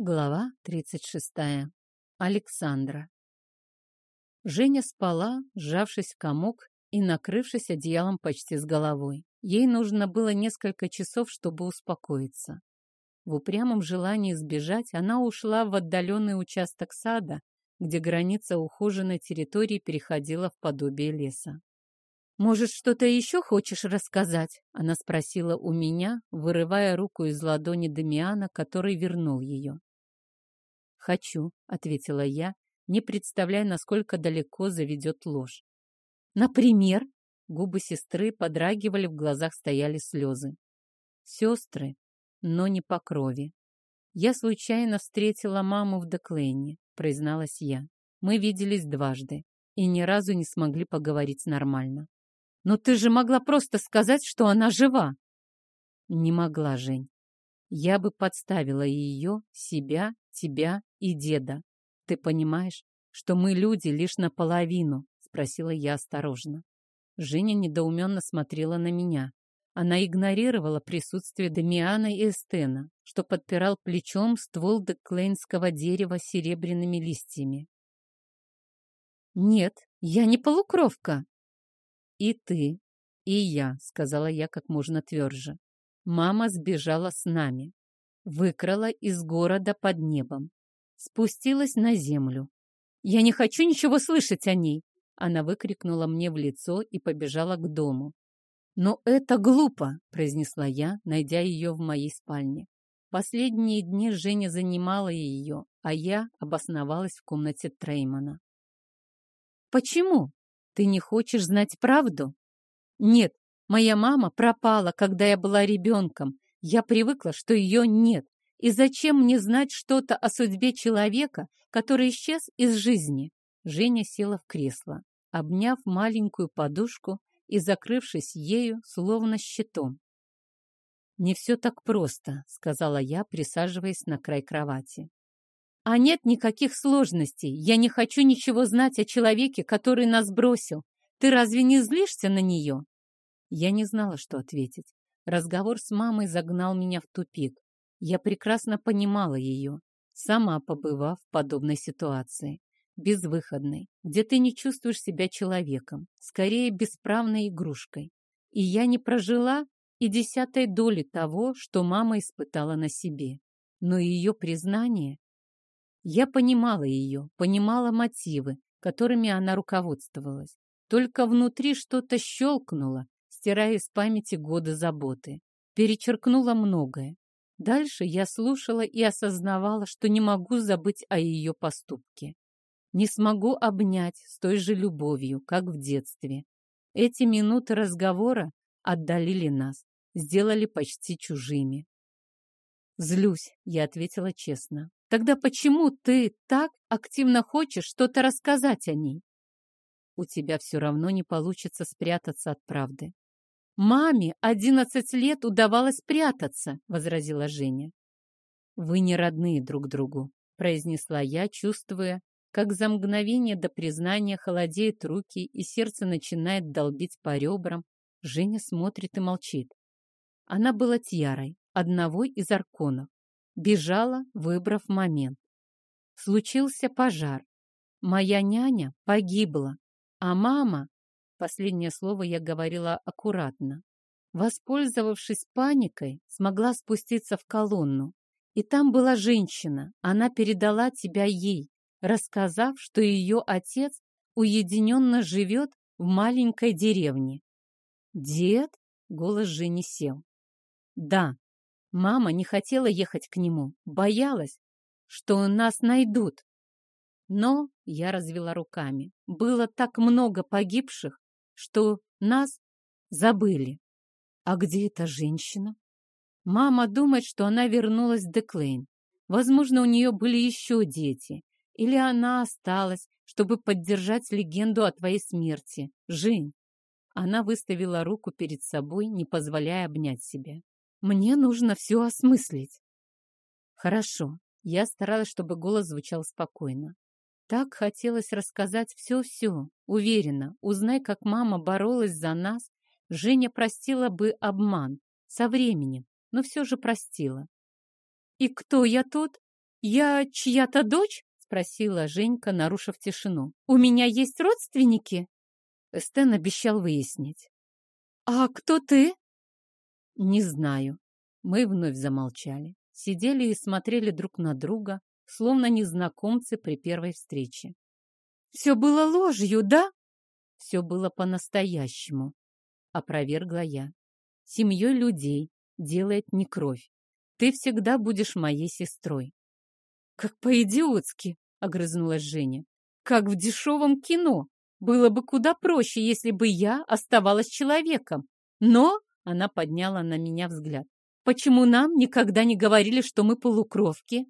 Глава 36. Александра. Женя спала, сжавшись в комок и накрывшись одеялом почти с головой. Ей нужно было несколько часов, чтобы успокоиться. В упрямом желании сбежать она ушла в отдаленный участок сада, где граница ухоженной территории переходила в подобие леса. «Может, что-то еще хочешь рассказать?» Она спросила у меня, вырывая руку из ладони Дамиана, который вернул ее. «Хочу», — ответила я, не представляя, насколько далеко заведет ложь. «Например?» — губы сестры подрагивали, в глазах стояли слезы. «Сестры, но не по крови. Я случайно встретила маму в Деклейне», — призналась я. «Мы виделись дважды и ни разу не смогли поговорить нормально». «Но ты же могла просто сказать, что она жива!» «Не могла, Жень. Я бы подставила ее, себя, тебя и деда. Ты понимаешь, что мы люди лишь наполовину?» — спросила я осторожно. Женя недоуменно смотрела на меня. Она игнорировала присутствие Дамиана и Эстена, что подпирал плечом ствол деклейнского дерева серебряными листьями. «Нет, я не полукровка!» «И ты, и я», — сказала я как можно тверже. Мама сбежала с нами, выкрала из города под небом, спустилась на землю. «Я не хочу ничего слышать о ней!» Она выкрикнула мне в лицо и побежала к дому. «Но это глупо!» — произнесла я, найдя ее в моей спальне. Последние дни Женя занимала ее, а я обосновалась в комнате Треймана. «Почему? Ты не хочешь знать правду?» «Нет, Моя мама пропала, когда я была ребенком. Я привыкла, что ее нет. И зачем мне знать что-то о судьбе человека, который исчез из жизни? Женя села в кресло, обняв маленькую подушку и закрывшись ею, словно щитом. «Не все так просто», — сказала я, присаживаясь на край кровати. «А нет никаких сложностей. Я не хочу ничего знать о человеке, который нас бросил. Ты разве не злишься на нее?» Я не знала, что ответить. Разговор с мамой загнал меня в тупик. Я прекрасно понимала ее, сама побывав в подобной ситуации. Безвыходной, где ты не чувствуешь себя человеком, скорее бесправной игрушкой. И я не прожила и десятой доли того, что мама испытала на себе. Но ее признание... Я понимала ее, понимала мотивы, которыми она руководствовалась. Только внутри что-то щелкнуло, стирая из памяти годы заботы. Перечеркнула многое. Дальше я слушала и осознавала, что не могу забыть о ее поступке. Не смогу обнять с той же любовью, как в детстве. Эти минуты разговора отдалили нас, сделали почти чужими. «Злюсь», — я ответила честно. «Тогда почему ты так активно хочешь что-то рассказать о ней?» «У тебя все равно не получится спрятаться от правды. «Маме одиннадцать лет удавалось прятаться», — возразила Женя. «Вы не родные друг другу», — произнесла я, чувствуя, как за мгновение до признания холодеют руки и сердце начинает долбить по ребрам. Женя смотрит и молчит. Она была Тьярой, одного из арконов. Бежала, выбрав момент. Случился пожар. Моя няня погибла, а мама Последнее слово я говорила аккуратно. Воспользовавшись паникой, смогла спуститься в колонну. И там была женщина. Она передала тебя ей, рассказав, что ее отец уединенно живет в маленькой деревне. «Дед?» — голос Жени сел. «Да, мама не хотела ехать к нему, боялась, что нас найдут. Но я развела руками. Было так много погибших, что нас забыли. А где эта женщина? Мама думает, что она вернулась в Деклейн. Возможно, у нее были еще дети. Или она осталась, чтобы поддержать легенду о твоей смерти. Жень. Она выставила руку перед собой, не позволяя обнять себя. Мне нужно все осмыслить. Хорошо. Я старалась, чтобы голос звучал спокойно. Так хотелось рассказать все-все. Уверена, узнай, как мама боролась за нас, Женя простила бы обман. Со временем, но все же простила. «И кто я тут?» «Я чья-то дочь?» — спросила Женька, нарушив тишину. «У меня есть родственники?» Эстен обещал выяснить. «А кто ты?» «Не знаю». Мы вновь замолчали, сидели и смотрели друг на друга, словно незнакомцы при первой встрече. «Все было ложью, да?» «Все было по-настоящему», — опровергла я. «Семьей людей делает не кровь. Ты всегда будешь моей сестрой». «Как по-идиотски!» — огрызнулась Женя. «Как в дешевом кино. Было бы куда проще, если бы я оставалась человеком. Но...» — она подняла на меня взгляд. «Почему нам никогда не говорили, что мы полукровки?»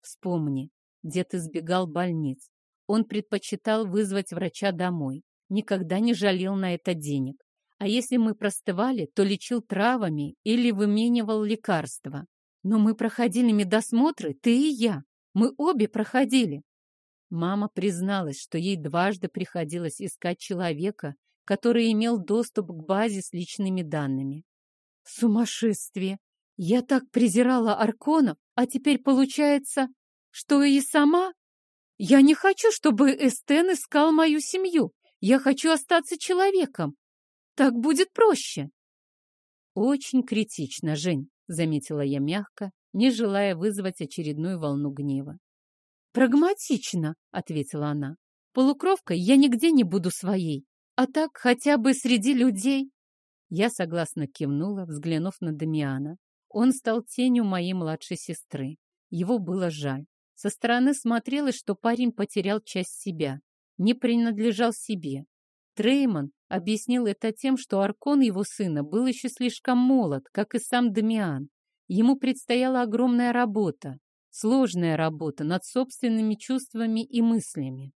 Вспомни, дед избегал больниц. Он предпочитал вызвать врача домой. Никогда не жалел на это денег. А если мы простывали, то лечил травами или выменивал лекарства. Но мы проходили медосмотры, ты и я. Мы обе проходили. Мама призналась, что ей дважды приходилось искать человека, который имел доступ к базе с личными данными. Сумасшествие! Я так презирала Арконов, а теперь получается, что и сама? Я не хочу, чтобы Эстен искал мою семью. Я хочу остаться человеком. Так будет проще. Очень критично, Жень, заметила я мягко, не желая вызвать очередную волну гнева. Прагматично, ответила она. Полукровкой я нигде не буду своей, а так хотя бы среди людей. Я согласно кивнула, взглянув на Дамиана. Он стал тенью моей младшей сестры. Его было жаль. Со стороны смотрелось, что парень потерял часть себя, не принадлежал себе. Трейман объяснил это тем, что Аркон его сына был еще слишком молод, как и сам Дамиан. Ему предстояла огромная работа, сложная работа над собственными чувствами и мыслями.